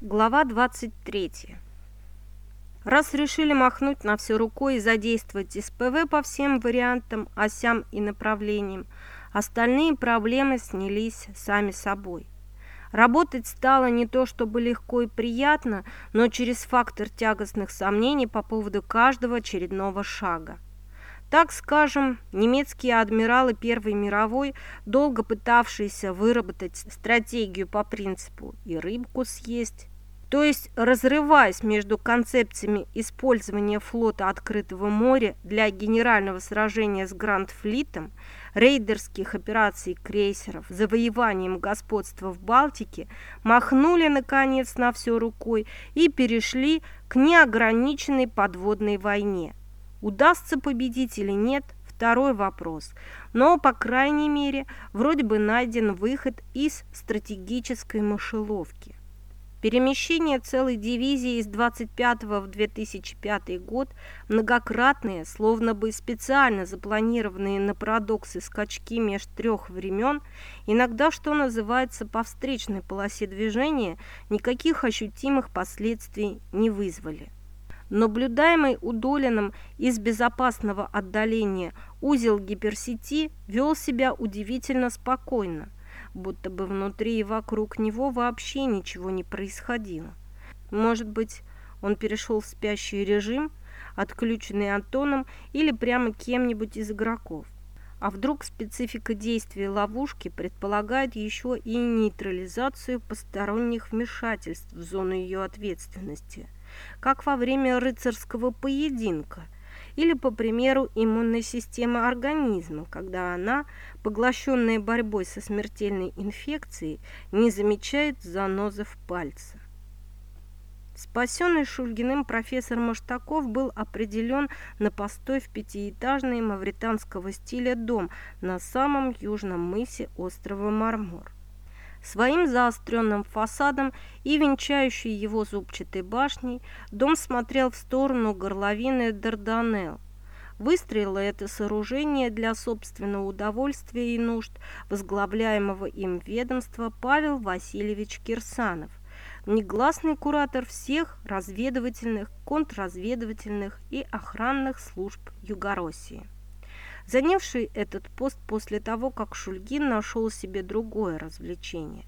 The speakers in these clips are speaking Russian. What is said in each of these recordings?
Глава 23. Раз решили махнуть на все рукой и задействовать СПВ по всем вариантам, осям и направлениям, остальные проблемы снялись сами собой. Работать стало не то чтобы легко и приятно, но через фактор тягостных сомнений по поводу каждого очередного шага. Так скажем, немецкие адмиралы Первой мировой, долго пытавшиеся выработать стратегию по принципу «и рыбку съесть», то есть разрываясь между концепциями использования флота открытого моря для генерального сражения с Гранд-флитом, рейдерских операций крейсеров, завоеванием господства в Балтике, махнули, наконец, на все рукой и перешли к неограниченной подводной войне. Удастся победить или нет – второй вопрос. Но, по крайней мере, вроде бы найден выход из стратегической мышеловки. Перемещение целой дивизии из 25 в 2005 год, многократные, словно бы специально запланированные на парадоксы скачки меж трех времен, иногда, что называется, по встречной полосе движения, никаких ощутимых последствий не вызвали. Наблюдаемый удоленным из безопасного отдаления узел гиперсети вел себя удивительно спокойно, будто бы внутри и вокруг него вообще ничего не происходило. Может быть, он перешел в спящий режим, отключенный Антоном или прямо кем-нибудь из игроков. А вдруг специфика действия ловушки предполагает еще и нейтрализацию посторонних вмешательств в зону ее ответственности – как во время рыцарского поединка, или, по примеру, иммунной системы организма, когда она, поглощенная борьбой со смертельной инфекцией, не замечает занозы в пальце. Спасенный Шульгиным профессор Маштаков был определен на постой в пятиэтажный мавританского стиля дом на самом южном мысе острова Мармор. Своим заостренным фасадом и венчающей его зубчатой башней дом смотрел в сторону горловины Дарданелл. Выстроило это сооружение для собственного удовольствия и нужд возглавляемого им ведомства Павел Васильевич Кирсанов, негласный куратор всех разведывательных, контрразведывательных и охранных служб Югороссии занявший этот пост после того, как Шульгин нашел себе другое развлечение.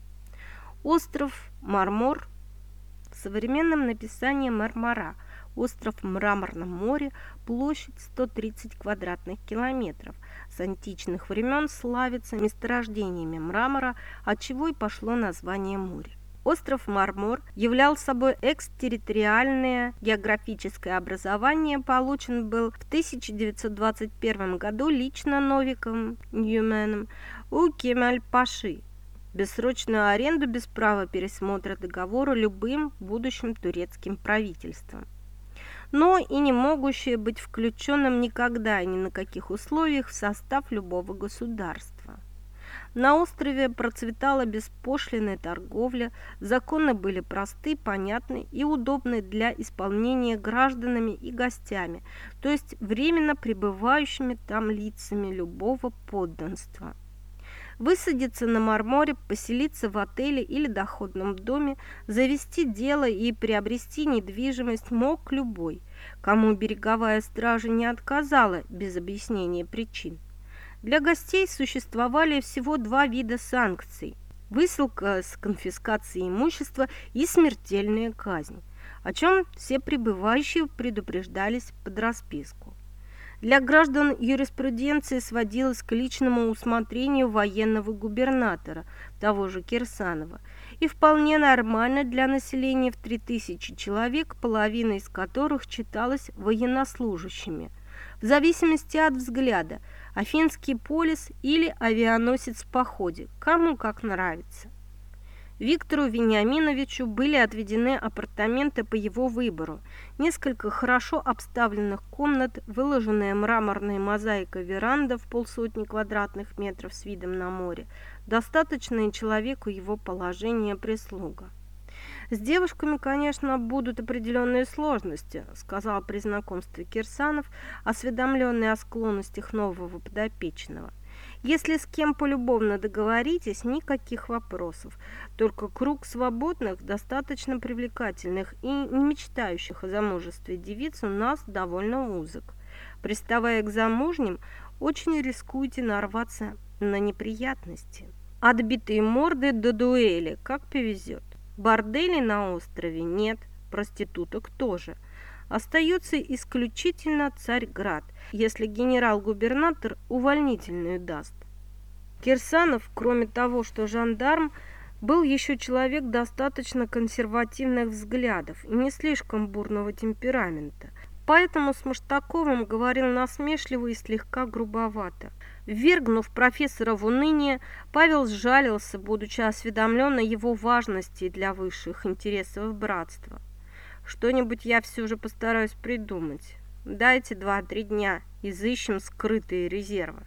Остров Мармор в современном написании Мармара – Остров в Мраморном море, площадь 130 квадратных километров. С античных времен славится месторождениями мрамора, от чего и пошло название моря. Остров Мармор являл собой экстерриториальное географическое образование, получен был в 1921 году лично Новиком Ньюменом у Кемаль-Паши. Бессрочную аренду без права пересмотра договора любым будущим турецким правительством но и не могущее быть включенным никогда и ни на каких условиях в состав любого государства. На острове процветала беспошлинная торговля, законы были просты, понятны и удобны для исполнения гражданами и гостями, то есть временно пребывающими там лицами любого подданства. Высадиться на Марморе, поселиться в отеле или доходном доме, завести дело и приобрести недвижимость мог любой, кому береговая стража не отказала без объяснения причин. Для гостей существовали всего два вида санкций – высылка с конфискацией имущества и смертельная казнь, о чем все прибывающие предупреждались под расписку. Для граждан юриспруденция сводилась к личному усмотрению военного губернатора, того же Кирсанова, и вполне нормально для населения в 3000 человек, половина из которых читалась военнослужащими, в зависимости от взгляда – Афинский полис или авианосец в походе, кому как нравится. Виктору Вениаминовичу были отведены апартаменты по его выбору. Несколько хорошо обставленных комнат, выложенная мраморной мозаикой веранда в полсотни квадратных метров с видом на море, достаточная человеку его положения прислуга. С девушками, конечно, будут определенные сложности, сказал при знакомстве Кирсанов, осведомленный о склонностях нового подопечного. Если с кем полюбовно договоритесь, никаких вопросов. Только круг свободных, достаточно привлекательных и не мечтающих о замужестве девиц у нас довольно узок. Приставая к замужним, очень рискуете нарваться на неприятности. Отбитые морды до дуэли, как повезет. Борделей на острове нет, проституток тоже. Остается исключительно Царьград, если генерал-губернатор увольнительную даст. Кирсанов, кроме того, что жандарм, был еще человек достаточно консервативных взглядов и не слишком бурного темперамента, поэтому с Маштаковым говорил насмешливо и слегка грубовато. Ввергнув профессора в уныние, Павел сжалился, будучи осведомлен о его важности для высших интересов братства. «Что-нибудь я все же постараюсь придумать. Дайте два-три дня, изыщем скрытые резервы».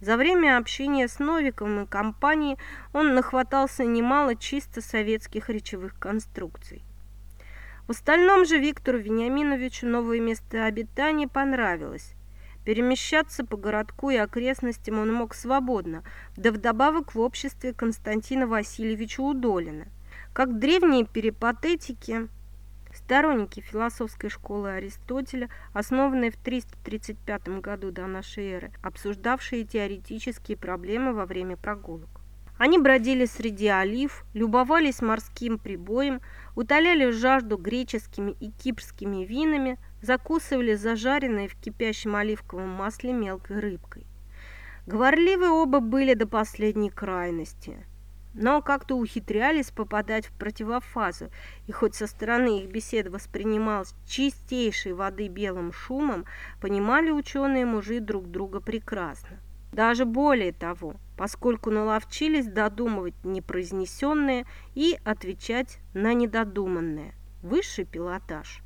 За время общения с Новиком и компанией он нахватался немало чисто советских речевых конструкций. В остальном же Виктору Вениаминовичу новое место обитания понравилось. Перемещаться по городку и окрестностям он мог свободно, да вдобавок в обществе Константина Васильевича Удолина. Как древние перипатетики, сторонники философской школы Аристотеля, основанной в 335 году до нашей эры, обсуждавшие теоретические проблемы во время прогулок. Они бродили среди олив, любовались морским прибоем, утоляли жажду греческими и кипрскими винами, закусывали зажаренной в кипящем оливковом масле мелкой рыбкой. Говорливы оба были до последней крайности, но как-то ухитрялись попадать в противофазу, и хоть со стороны их бесед воспринималась чистейшей воды белым шумом, понимали ученые-мужи друг друга прекрасно. Даже более того, поскольку наловчились додумывать непроизнесенное и отвечать на недодуманное. Высший пилотаж.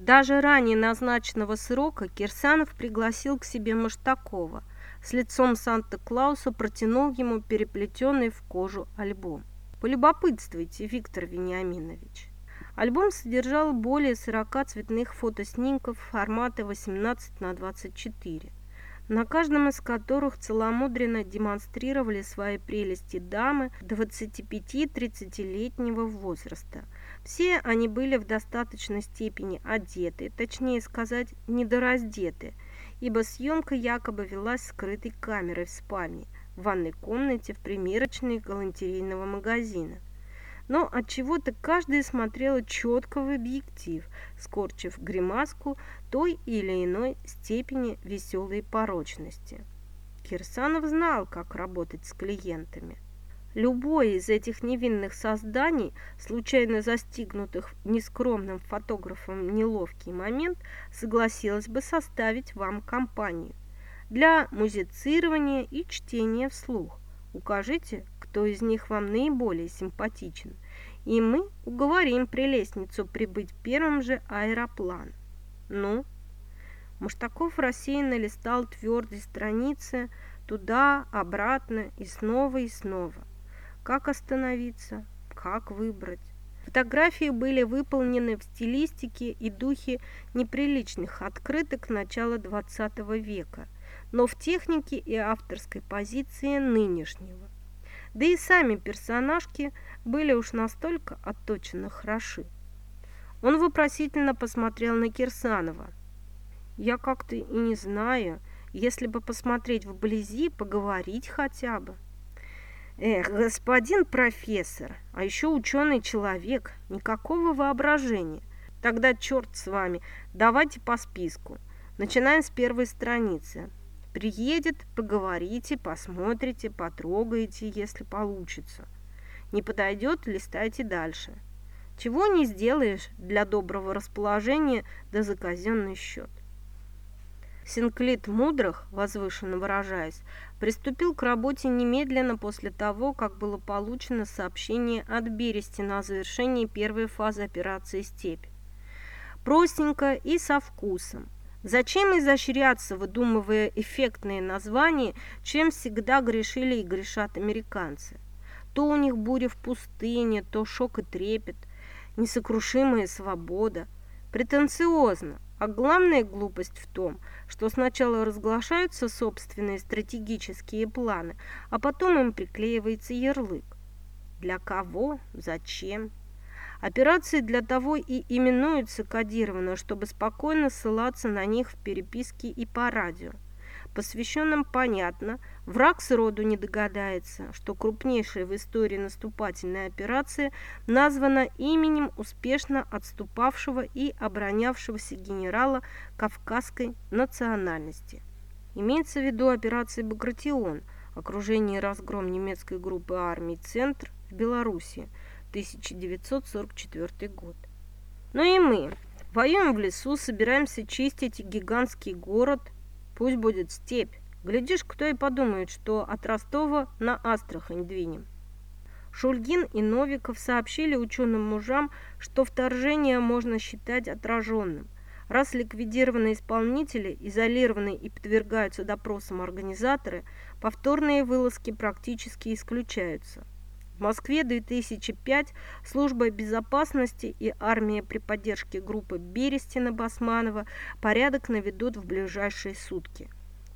Даже ранее назначенного срока Кирсанов пригласил к себе Маштакова. С лицом Санта-Клауса протянул ему переплетенный в кожу альбом. Полюбопытствуйте, Виктор Вениаминович. Альбом содержал более 40 цветных фотоснимков формата 18 на 24 на каждом из которых целомудренно демонстрировали свои прелести дамы 25-30-летнего возраста. Все они были в достаточной степени одеты, точнее сказать, недораздеты, ибо съемка якобы велась скрытой камерой в спальне, в ванной комнате, в примерочной галантерейного магазина но от чего то каждая смотрела четко в объектив, скорчив гримаску той или иной степени веселой порочности. Кирсанов знал, как работать с клиентами. Любой из этих невинных созданий, случайно застигнутых нескромным фотографом неловкий момент, согласилась бы составить вам компанию для музицирования и чтения вслух. Укажите, кто из них вам наиболее симпатичен, и мы уговорим прелестницу прибыть первым же аэроплан. Ну, Маштаков рассеянно листал твердые страницы туда, обратно и снова и снова. Как остановиться? Как выбрать? Фотографии были выполнены в стилистике и духе неприличных открыток начала XX века, но в технике и авторской позиции нынешнего. Да и сами персонажки были уж настолько отточенно хороши. Он вопросительно посмотрел на Кирсанова. «Я как-то и не знаю, если бы посмотреть вблизи, поговорить хотя бы». «Эх, господин профессор, а еще ученый человек, никакого воображения. Тогда черт с вами, давайте по списку. Начинаем с первой страницы. Приедет, поговорите, посмотрите, потрогаете, если получится. Не подойдет, листайте дальше. Чего не сделаешь для доброго расположения да за счет. Синклит Мудрых, возвышенно выражаясь, приступил к работе немедленно после того, как было получено сообщение от Берестина о завершении первой фазы операции «Степь». Простенько и со вкусом – Зачем изощряться, выдумывая эффектные названия, чем всегда грешили и грешат американцы? То у них буря в пустыне, то шок и трепет, несокрушимая свобода. Претенциозно, А главная глупость в том, что сначала разглашаются собственные стратегические планы, а потом им приклеивается ярлык. Для кого? Зачем? Операции для того и именуются кодированно, чтобы спокойно ссылаться на них в переписке и по радио. Посвященным понятно, враг сроду не догадается, что крупнейшая в истории наступательная операция названа именем успешно отступавшего и оборонявшегося генерала кавказской национальности. Имеется в виду операция «Багратион», окружение и разгром немецкой группы армий «Центр» в Белоруссии, 1944 год. Но и мы воюем в лесу, собираемся чистить гигантский город – Пусть будет степь. Глядишь, кто и подумает, что от Ростова на Астрахань двинем. Шульгин и Новиков сообщили ученым мужам, что вторжение можно считать отраженным. Раз ликвидированные исполнители, изолированы и подвергаются допросам организаторы, повторные вылазки практически исключаются. В Москве 2005 служба безопасности и армия при поддержке группы Берестина-Басманова порядок наведут в ближайшие сутки.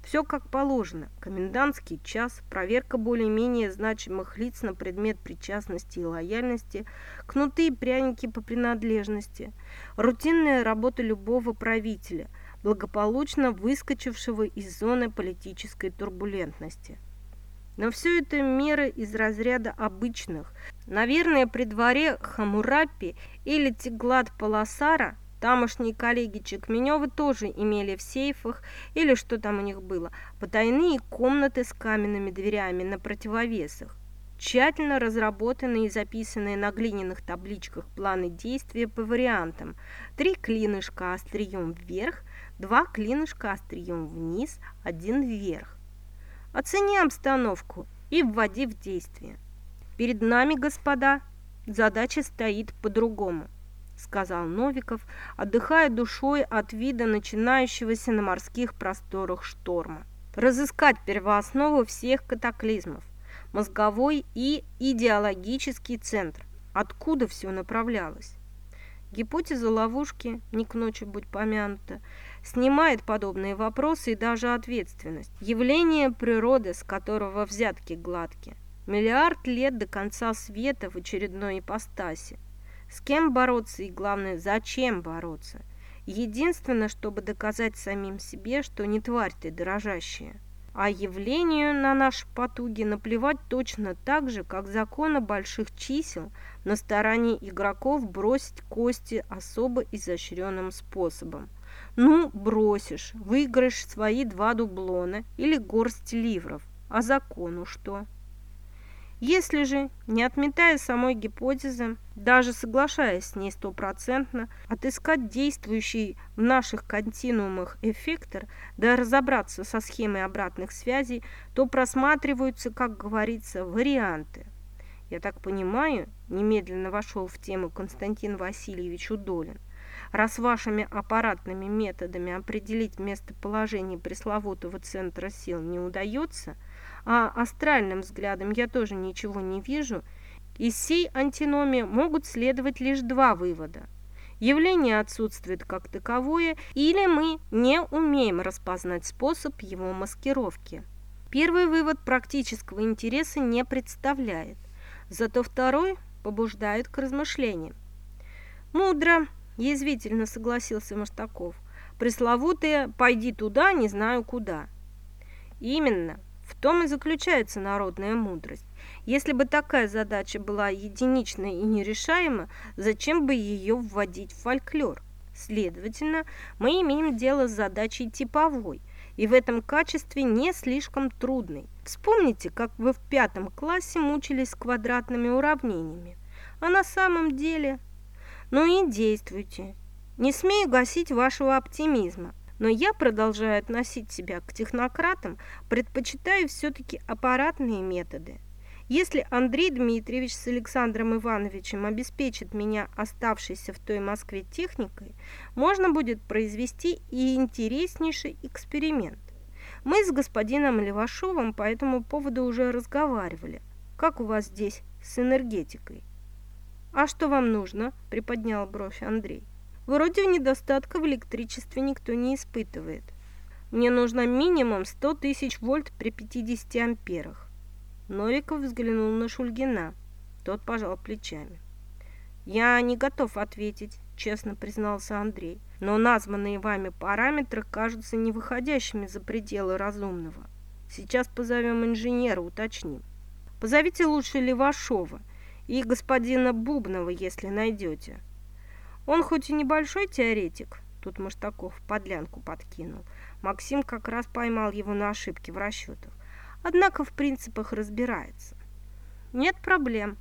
Все как положено. Комендантский час, проверка более-менее значимых лиц на предмет причастности и лояльности, кнуты и пряники по принадлежности, рутинная работа любого правителя, благополучно выскочившего из зоны политической турбулентности. Но все это меры из разряда обычных. Наверное, при дворе Хамурапи или Теглад Паласара тамошние коллеги Чекменевы тоже имели в сейфах, или что там у них было, потайные комнаты с каменными дверями на противовесах. Тщательно разработанные и записанные на глиняных табличках планы действия по вариантам. Три клинышка острием вверх, два клинышка острием вниз, один вверх. Оцени обстановку и вводи в действие. Перед нами, господа, задача стоит по-другому, сказал Новиков, отдыхая душой от вида начинающегося на морских просторах шторма. Разыскать первооснову всех катаклизмов, мозговой и идеологический центр, откуда все направлялось. Гипотеза ловушки, не к ночи будь помянута, снимает подобные вопросы и даже ответственность. Явление природы, с которого взятки гладкие. Миллиард лет до конца света в очередной ипостаси. С кем бороться и, главное, зачем бороться? Единственное, чтобы доказать самим себе, что не тварь ты дрожащая. А явлению на наши потуги наплевать точно так же, как закона больших чисел на стороне игроков бросить кости особо изощренным способом. Ну, бросишь, выиграешь свои два дублона или горсть ливров. А закону что? Если же, не отметая самой гипотезы, даже соглашаясь с ней стопроцентно, отыскать действующий в наших континуумах эффектор, да разобраться со схемой обратных связей, то просматриваются, как говорится, варианты. Я так понимаю, немедленно вошел в тему Константин Васильевич Удолин – Раз вашими аппаратными методами определить местоположение пресловутого центра сил не удается, а астральным взглядом я тоже ничего не вижу, из сей антиномии могут следовать лишь два вывода. Явление отсутствует как таковое, или мы не умеем распознать способ его маскировки. Первый вывод практического интереса не представляет, зато второй побуждает к размышлениям. Мудро, Язвительно согласился Маштаков. Пресловутые «пойди туда, не знаю куда». Именно. В том и заключается народная мудрость. Если бы такая задача была единичной и нерешаема, зачем бы ее вводить в фольклор? Следовательно, мы имеем дело с задачей типовой и в этом качестве не слишком трудной. Вспомните, как вы в пятом классе мучились с квадратными уравнениями. А на самом деле ну и действуйте. Не смею гасить вашего оптимизма, но я продолжаю относить себя к технократам, предпочитаю все-таки аппаратные методы. Если Андрей Дмитриевич с Александром Ивановичем обеспечит меня оставшейся в той Москве техникой, можно будет произвести и интереснейший эксперимент. Мы с господином Левашовым по этому поводу уже разговаривали. Как у вас здесь с энергетикой? «А что вам нужно?» – приподнял бровь Андрей. Вроде недостатка в электричестве никто не испытывает. Мне нужно минимум 100 тысяч вольт при 50 амперах. Новиков взглянул на Шульгина. Тот пожал плечами. «Я не готов ответить», – честно признался Андрей. «Но названные вами параметры кажутся не выходящими за пределы разумного. Сейчас позовем инженера, уточним. Позовите лучше Левашова и господина Бубнова, если найдете. Он хоть и небольшой теоретик, тут Маштаков подлянку подкинул, Максим как раз поймал его на ошибке в расчетах, однако в принципах разбирается. Нет проблем.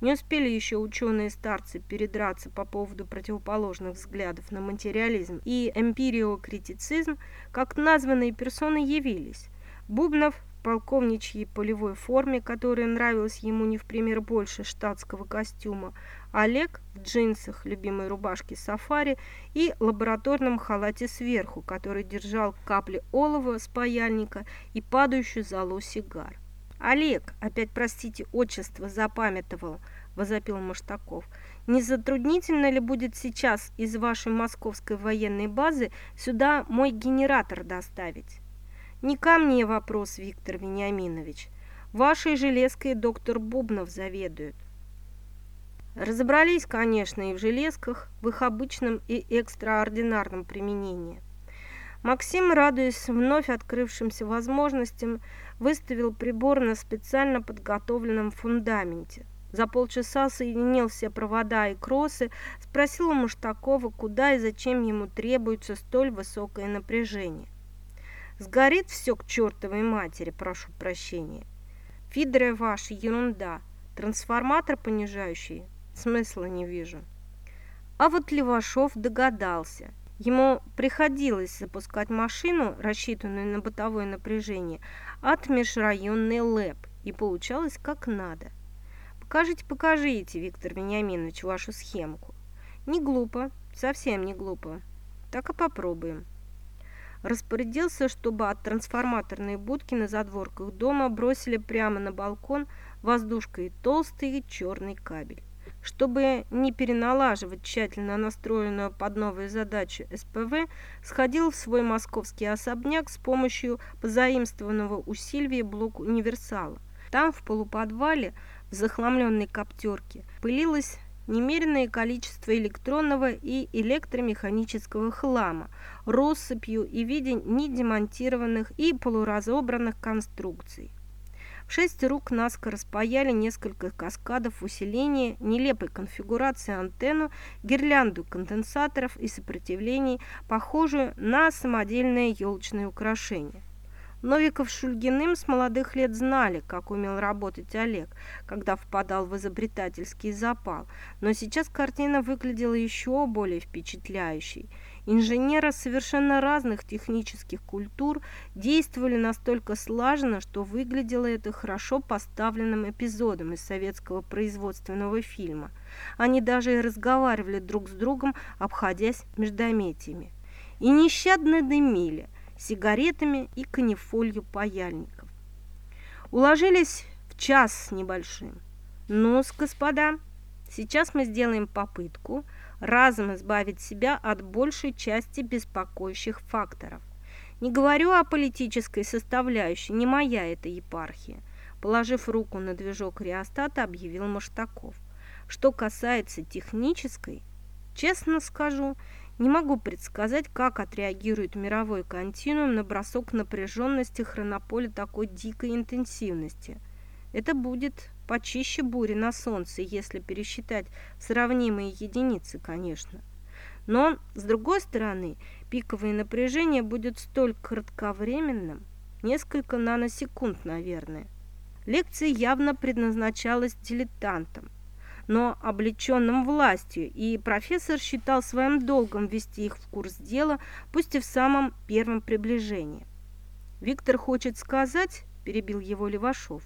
Не успели еще ученые-старцы передраться по поводу противоположных взглядов на материализм и эмпириокритицизм, как названные персоны явились. Бубнов полковничьей полевой форме, которая нравилась ему не в пример больше штатского костюма, Олег в джинсах, любимой рубашке сафари и лабораторном халате сверху, который держал капли олова с паяльника и падающую золу сигар. «Олег, опять, простите, отчество запамятовал», – возопил Маштаков. «Не затруднительно ли будет сейчас из вашей московской военной базы сюда мой генератор доставить?» «Не ко мне вопрос, Виктор Вениаминович. Вашей железкой доктор Бубнов заведует». Разобрались, конечно, и в железках, в их обычном и экстраординарном применении. Максим, радуясь вновь открывшимся возможностям, выставил прибор на специально подготовленном фундаменте. За полчаса соединил все провода и кроссы, спросил у Маштакова, куда и зачем ему требуется столь высокое напряжение. «Сгорит все к чертовой матери, прошу прощения. Фидеры ваши, ерунда. Трансформатор понижающий, смысла не вижу». А вот Левашов догадался – Ему приходилось запускать машину, рассчитанную на бытовое напряжение, от межрайонной ЛЭП, и получалось как надо. Покажите, покажите, Виктор Вениаминович, вашу схемку. Не глупо, совсем не глупо. Так и попробуем. Распорядился, чтобы от трансформаторной будки на задворках дома бросили прямо на балкон воздушкой толстый черный кабель. Чтобы не переналаживать тщательно настроенную под новые задачи СПВ, сходил в свой московский особняк с помощью позаимствованного у Сильвии блок универсала. Там, в полуподвале, в захламленной коптерке, пылилось немеренное количество электронного и электромеханического хлама, россыпью и виде недемонтированных и полуразобранных конструкций шесть рук наскоро спаяли несколько каскадов усиления, нелепой конфигурации антенну, гирлянду конденсаторов и сопротивлений, похожую на самодельное елочное украшение. Новиков с Шульгиным с молодых лет знали, как умел работать Олег, когда впадал в изобретательский запал, но сейчас картина выглядела еще более впечатляющей – Инженеры совершенно разных технических культур действовали настолько слаженно, что выглядело это хорошо поставленным эпизодом из советского производственного фильма. Они даже и разговаривали друг с другом, обходясь междометиями. И нещадно дымили сигаретами и канифолью паяльников. Уложились в час с небольшим. ну господа, сейчас мы сделаем попытку – разом избавить себя от большей части беспокоящих факторов. Не говорю о политической составляющей, не моя эта епархия. Положив руку на движок реостата, объявил Маштаков. Что касается технической, честно скажу, не могу предсказать, как отреагирует мировой континуум на бросок напряженности хронополя такой дикой интенсивности. Это будет почище бури на солнце, если пересчитать сравнимые единицы, конечно. Но, с другой стороны, пиковое напряжение будет столь кратковременным, несколько наносекунд, наверное. Лекция явно предназначалась дилетантам, но облеченным властью, и профессор считал своим долгом ввести их в курс дела, пусть и в самом первом приближении. «Виктор хочет сказать», – перебил его Левашов,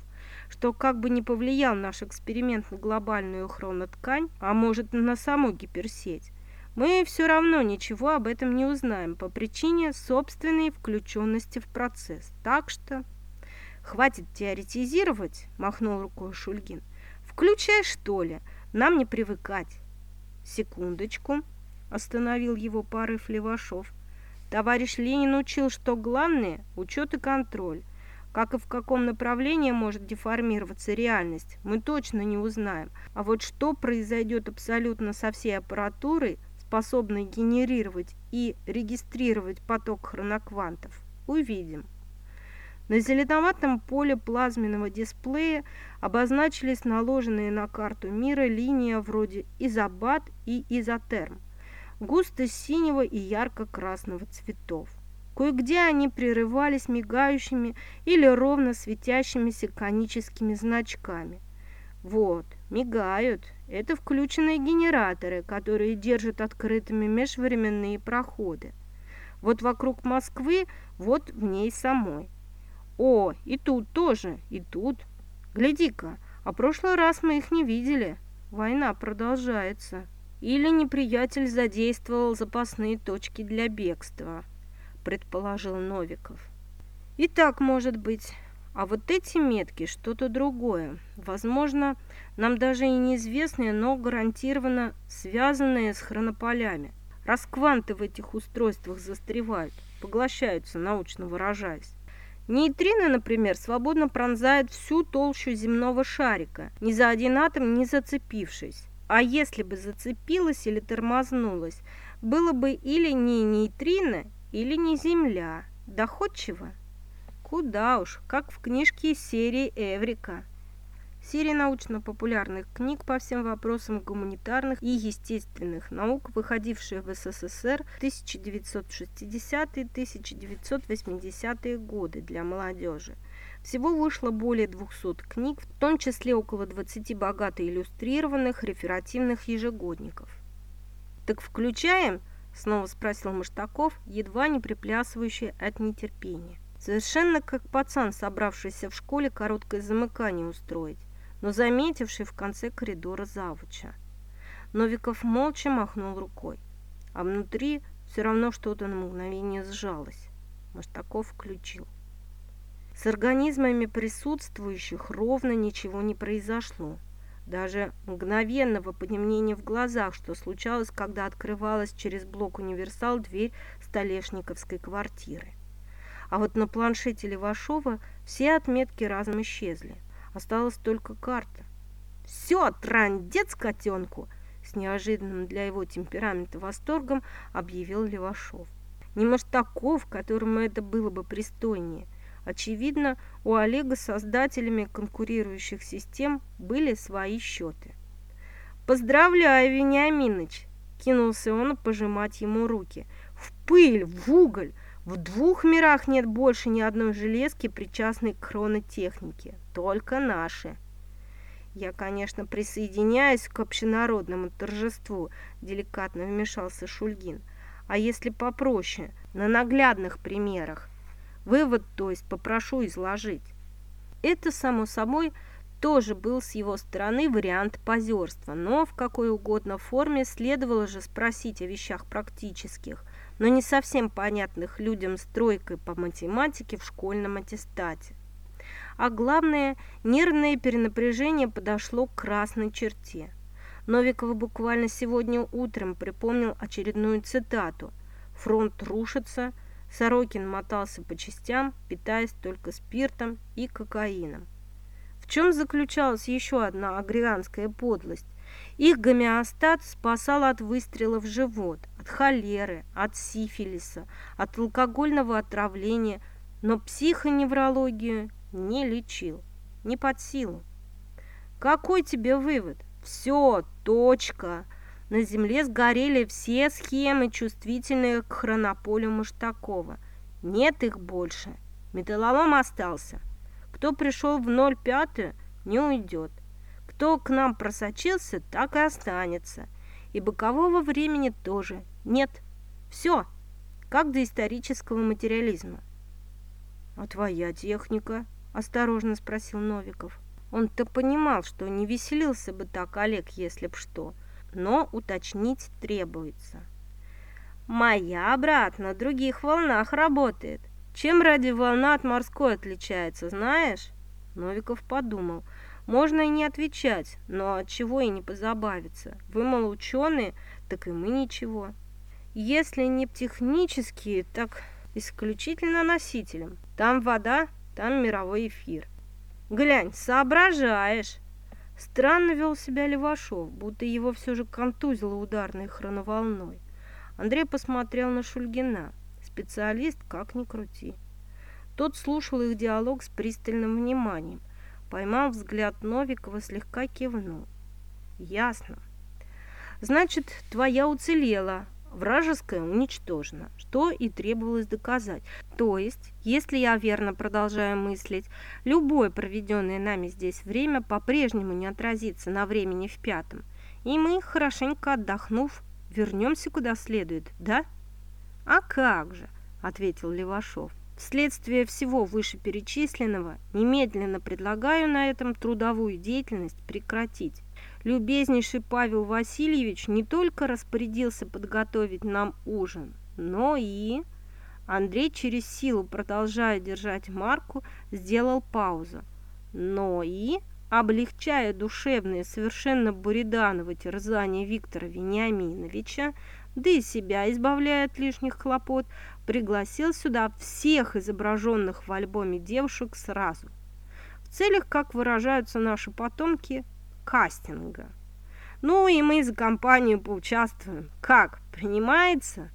что как бы не повлиял наш эксперимент на глобальную хроноткань, а может на саму гиперсеть, мы все равно ничего об этом не узнаем по причине собственной включенности в процесс. Так что... «Хватит теоретизировать», – махнул рукой Шульгин. «Включай, что ли? Нам не привыкать». «Секундочку». — остановил его порыв Левашов. «Товарищ Ленин учил, что главное — учет и контроль. Как и в каком направлении может деформироваться реальность, мы точно не узнаем. А вот что произойдет абсолютно со всей аппаратурой, способной генерировать и регистрировать поток хроноквантов, увидим. На зеленоватом поле плазменного дисплея обозначились наложенные на карту мира линии вроде изобат и изотерм, густо синего и ярко-красного цветов. Кое-где они прерывались мигающими или ровно светящимися коническими значками. Вот, мигают. Это включенные генераторы, которые держат открытыми межвременные проходы. Вот вокруг Москвы, вот в ней самой. О, и тут тоже, и тут. Гляди-ка, а прошлый раз мы их не видели. Война продолжается. Или неприятель задействовал запасные точки для бегства предположил Новиков. И так может быть. А вот эти метки что-то другое. Возможно, нам даже и неизвестное, но гарантированно связанное с хронополями. Раз кванты в этих устройствах застревают, поглощаются, научно выражаясь. Нейтрино, например, свободно пронзает всю толщу земного шарика, ни за один атом не зацепившись. А если бы зацепилась или тормознулась, было бы или не нейтрино, или не Земля? Доходчиво? Куда уж, как в книжке серии «Эврика». Серия научно-популярных книг по всем вопросам гуманитарных и естественных наук, выходившая в СССР в 1960-1980-е годы для молодежи. Всего вышло более 200 книг, в том числе около 20 богато иллюстрированных реферативных ежегодников. Так включаем – Снова спросил Маштаков, едва не приплясывающий от нетерпения. Совершенно как пацан, собравшийся в школе короткое замыкание устроить, но заметивший в конце коридора завуча. Новиков молча махнул рукой, а внутри все равно что-то на мгновение сжалось. Маштаков включил. С организмами присутствующих ровно ничего не произошло даже мгновенного поднемнения в глазах, что случалось, когда открывалась через блок «Универсал» дверь столешниковской квартиры. А вот на планшете Левашова все отметки разом исчезли. Осталась только карта. «Все, трандец котенку!» С неожиданным для его темперамента восторгом объявил Левашов. Не Маштаков, которому это было бы пристойнее, Очевидно, у Олега создателями конкурирующих систем были свои счеты. «Поздравляю, Вениаминыч!» – кинулся он пожимать ему руки. «В пыль, в уголь! В двух мирах нет больше ни одной железки, причастной к хронотехнике. Только наши!» «Я, конечно, присоединяюсь к общенародному торжеству», – деликатно вмешался Шульгин. «А если попроще, на наглядных примерах?» Вывод, то есть, попрошу изложить. Это, само собой, тоже был с его стороны вариант позерства, но в какой угодно форме следовало же спросить о вещах практических, но не совсем понятных людям стройкой по математике в школьном аттестате. А главное, нервное перенапряжение подошло к красной черте. Новиков буквально сегодня утром припомнил очередную цитату «Фронт рушится», Сорокин мотался по частям, питаясь только спиртом и кокаином. В чем заключалась еще одна агрианская подлость? Их гомеостат спасал от выстрела в живот, от холеры, от сифилиса, от алкогольного отравления, но психоневрологию не лечил, не под силу. Какой тебе вывод? Все, точка. На Земле сгорели все схемы, чувствительные к хронополю Маштакова. Нет их больше. Металлолом остался. Кто пришел в 05 не уйдет. Кто к нам просочился, так и останется. И бокового времени тоже нет. Все, как до исторического материализма. «А твоя техника?» – осторожно спросил Новиков. Он-то понимал, что не веселился бы так Олег, если б что – но уточнить требуется. Моя, брат, на других волнах работает. Чем радиоволна от морской отличается, знаешь? Новиков подумал. Можно и не отвечать, но от чего и не позабавиться. Вы, мол, ученые, так и мы ничего. Если не технические, так исключительно носителем. Там вода, там мировой эфир. Глянь, соображаешь. Странно вел себя Левашов, будто его все же контузило ударной хроноволной. Андрей посмотрел на Шульгина. Специалист, как ни крути. Тот слушал их диалог с пристальным вниманием. Поймал взгляд Новикова, слегка кивнул. «Ясно. Значит, твоя уцелела, вражеская уничтожена, что и требовалось доказать. То есть, если я верно продолжаю мыслить, любое проведенное нами здесь время по-прежнему не отразится на времени в пятом, и мы, хорошенько отдохнув, вернемся куда следует, да? А как же, ответил Левашов. Вследствие всего вышеперечисленного, немедленно предлагаю на этом трудовую деятельность прекратить. Любезнейший Павел Васильевич не только распорядился подготовить нам ужин, но и... Андрей через силу, продолжая держать марку, сделал паузу. Но и, облегчая душевное, совершенно буреданово терзание Виктора Вениаминовича, да и себя избавляя от лишних хлопот, пригласил сюда всех изображенных в альбоме девушек сразу. В целях, как выражаются наши потомки, кастинга. Ну и мы за компанию поучаствуем. Как, принимается?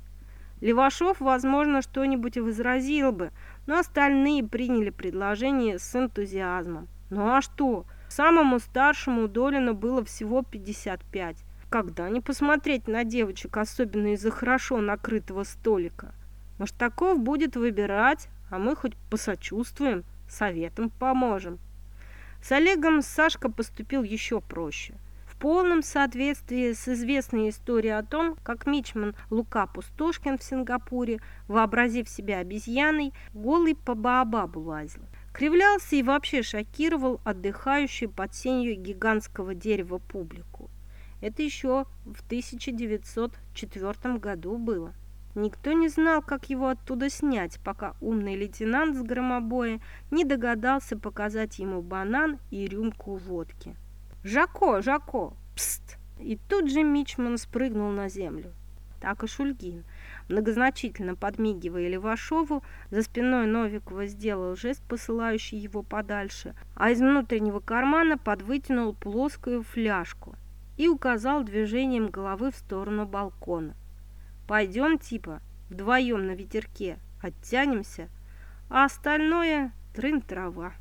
Левашов, возможно, что-нибудь возразил бы, но остальные приняли предложение с энтузиазмом. Ну а что? Самому старшему Долину было всего 55. Когда не посмотреть на девочек, особенно из-за хорошо накрытого столика? Маштаков будет выбирать, а мы хоть посочувствуем, советом поможем. С Олегом Сашка поступил еще проще. В полном соответствии с известной историей о том, как мичман Лука Пустошкин в Сингапуре, вообразив себя обезьяной, голый по Баобабу лазил. Кривлялся и вообще шокировал отдыхающую под сенью гигантского дерева публику. Это еще в 1904 году было. Никто не знал, как его оттуда снять, пока умный лейтенант с громобоя не догадался показать ему банан и рюмку водки. «Жако, Жако! Пст!» И тут же Мичман спрыгнул на землю. Так и Шульгин, многозначительно подмигивая Левашову, за спиной Новикова сделал жест, посылающий его подальше, а из внутреннего кармана подвытянул плоскую фляжку и указал движением головы в сторону балкона. Пойдем, типа, вдвоем на ветерке, оттянемся, а остальное – трын-трава.